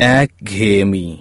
একঘেয়েমি